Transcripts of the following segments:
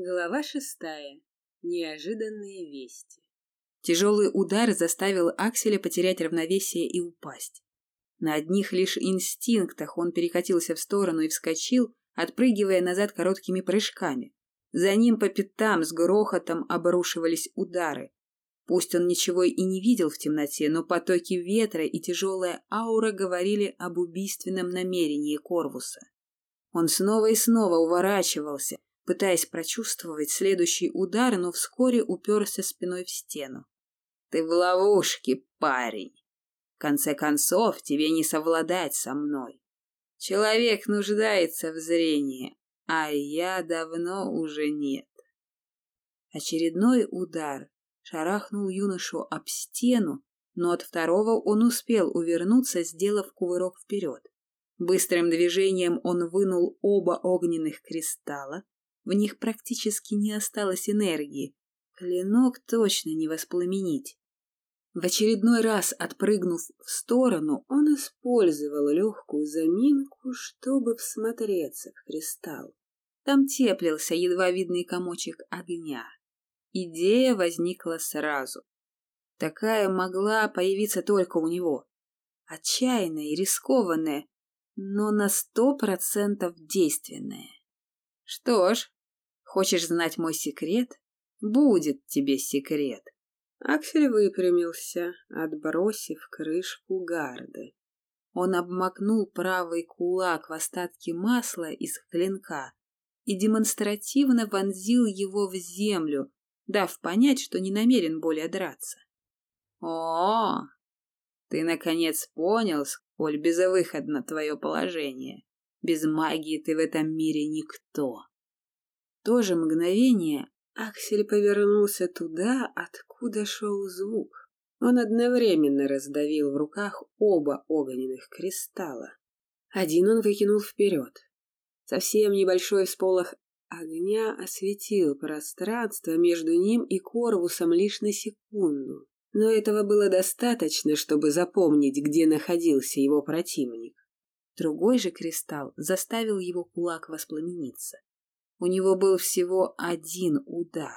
Глава шестая. Неожиданные вести. Тяжелый удар заставил Акселя потерять равновесие и упасть. На одних лишь инстинктах он перекатился в сторону и вскочил, отпрыгивая назад короткими прыжками. За ним по пятам с грохотом обрушивались удары. Пусть он ничего и не видел в темноте, но потоки ветра и тяжелая аура говорили об убийственном намерении Корвуса. Он снова и снова уворачивался, пытаясь прочувствовать следующий удар, но вскоре уперся спиной в стену. «Ты в ловушке, парень! В конце концов, тебе не совладать со мной. Человек нуждается в зрении, а я давно уже нет». Очередной удар шарахнул юношу об стену, но от второго он успел увернуться, сделав кувырок вперед. Быстрым движением он вынул оба огненных кристалла, в них практически не осталось энергии. Клинок точно не воспламенить. В очередной раз, отпрыгнув в сторону, он использовал легкую заминку, чтобы всмотреться в кристалл. Там теплился едва видный комочек огня. Идея возникла сразу. Такая могла появиться только у него. Отчаянная и рискованная, но на сто процентов действенная. Что ж, Хочешь знать мой секрет? Будет тебе секрет. Аксель выпрямился, отбросив крышку гарды. Он обмакнул правый кулак в остатки масла из клинка и демонстративно вонзил его в землю, дав понять, что не намерен более драться. О, ты наконец понял, сколь безвыходно твое положение. Без магии ты в этом мире никто то же мгновение Аксель повернулся туда, откуда шел звук. Он одновременно раздавил в руках оба огненных кристалла. Один он выкинул вперед. Совсем небольшой всполох огня осветил пространство между ним и Корвусом лишь на секунду. Но этого было достаточно, чтобы запомнить, где находился его противник. Другой же кристалл заставил его кулак воспламениться. У него был всего один удар.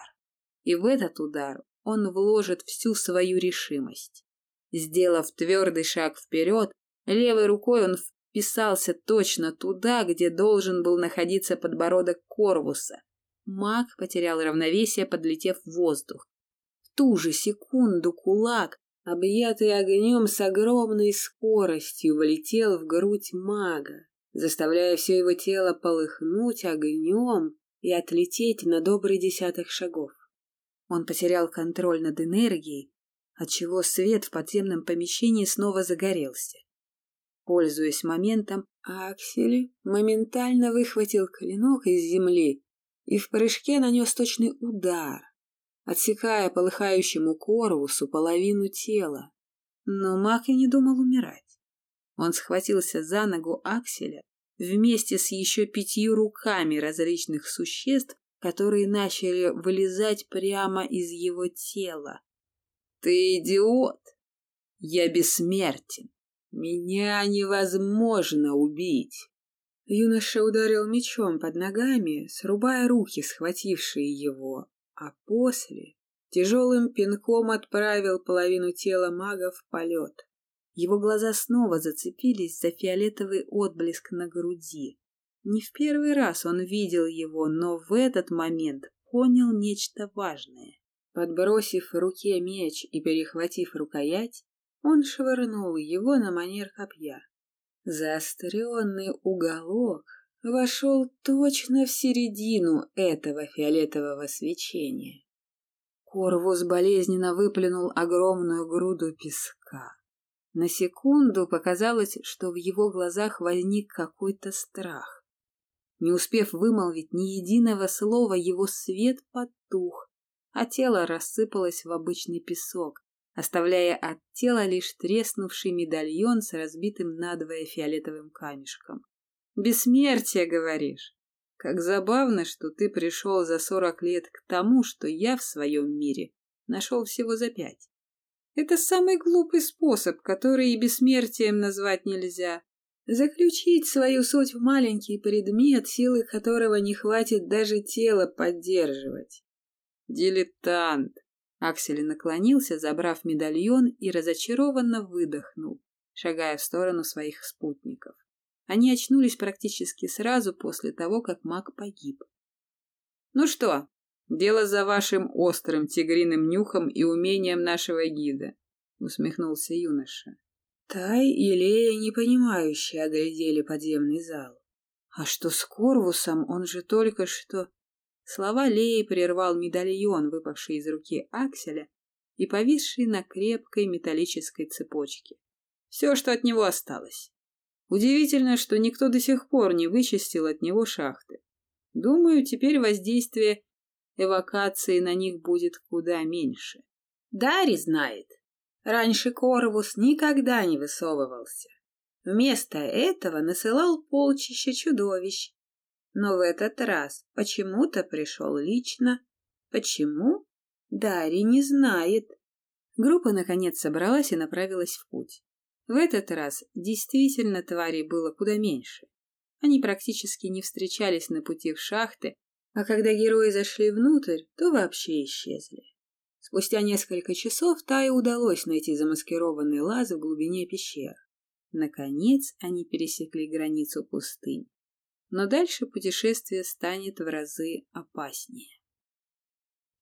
И в этот удар он вложит всю свою решимость. Сделав твердый шаг вперед, левой рукой он вписался точно туда, где должен был находиться подбородок Корвуса. Маг потерял равновесие, подлетев в воздух. В ту же секунду кулак, объятый огнем с огромной скоростью, влетел в грудь мага заставляя все его тело полыхнуть огнем и отлететь на добрый десяток шагов. Он потерял контроль над энергией, отчего свет в подземном помещении снова загорелся. Пользуясь моментом, Аксель моментально выхватил клинок из земли и в прыжке нанес точный удар, отсекая полыхающему Корвусу половину тела. Но маг и не думал умирать. Он схватился за ногу Акселя вместе с еще пятью руками различных существ, которые начали вылезать прямо из его тела. «Ты идиот! Я бессмертен! Меня невозможно убить!» Юноша ударил мечом под ногами, срубая руки, схватившие его, а после тяжелым пинком отправил половину тела мага в полет. Его глаза снова зацепились за фиолетовый отблеск на груди. Не в первый раз он видел его, но в этот момент понял нечто важное. Подбросив в руке меч и перехватив рукоять, он швырнул его на манер копья. Заостренный уголок вошел точно в середину этого фиолетового свечения. Корвус болезненно выплюнул огромную груду песка. На секунду показалось, что в его глазах возник какой-то страх. Не успев вымолвить ни единого слова, его свет потух, а тело рассыпалось в обычный песок, оставляя от тела лишь треснувший медальон с разбитым надвое фиолетовым камешком. «Бессмертие, говоришь? Как забавно, что ты пришел за сорок лет к тому, что я в своем мире нашел всего за пять. Это самый глупый способ, который и бессмертием назвать нельзя. Заключить свою суть в маленький предмет, силы которого не хватит даже тело поддерживать. Дилетант. Аксель наклонился, забрав медальон, и разочарованно выдохнул, шагая в сторону своих спутников. Они очнулись практически сразу после того, как маг погиб. «Ну что, дело за вашим острым тигриным нюхом и умением нашего гида», — усмехнулся юноша. Тай и Лея непонимающе оглядели подземный зал. «А что с Корвусом? Он же только что...» Слова Леи прервал медальон, выпавший из руки Акселя и повисший на крепкой металлической цепочке. Все, что от него осталось. Удивительно, что никто до сих пор не вычистил от него шахты. Думаю, теперь воздействие эвакации на них будет куда меньше. Дари знает. Раньше Корвус никогда не высовывался. Вместо этого насылал полчища чудовищ. Но в этот раз почему-то пришел лично. Почему? Дари не знает. Группа наконец собралась и направилась в путь. В этот раз действительно тварей было куда меньше. Они практически не встречались на пути в шахты, а когда герои зашли внутрь, то вообще исчезли. Спустя несколько часов Тае удалось найти замаскированный лаз в глубине пещер. Наконец они пересекли границу пустынь. Но дальше путешествие станет в разы опаснее.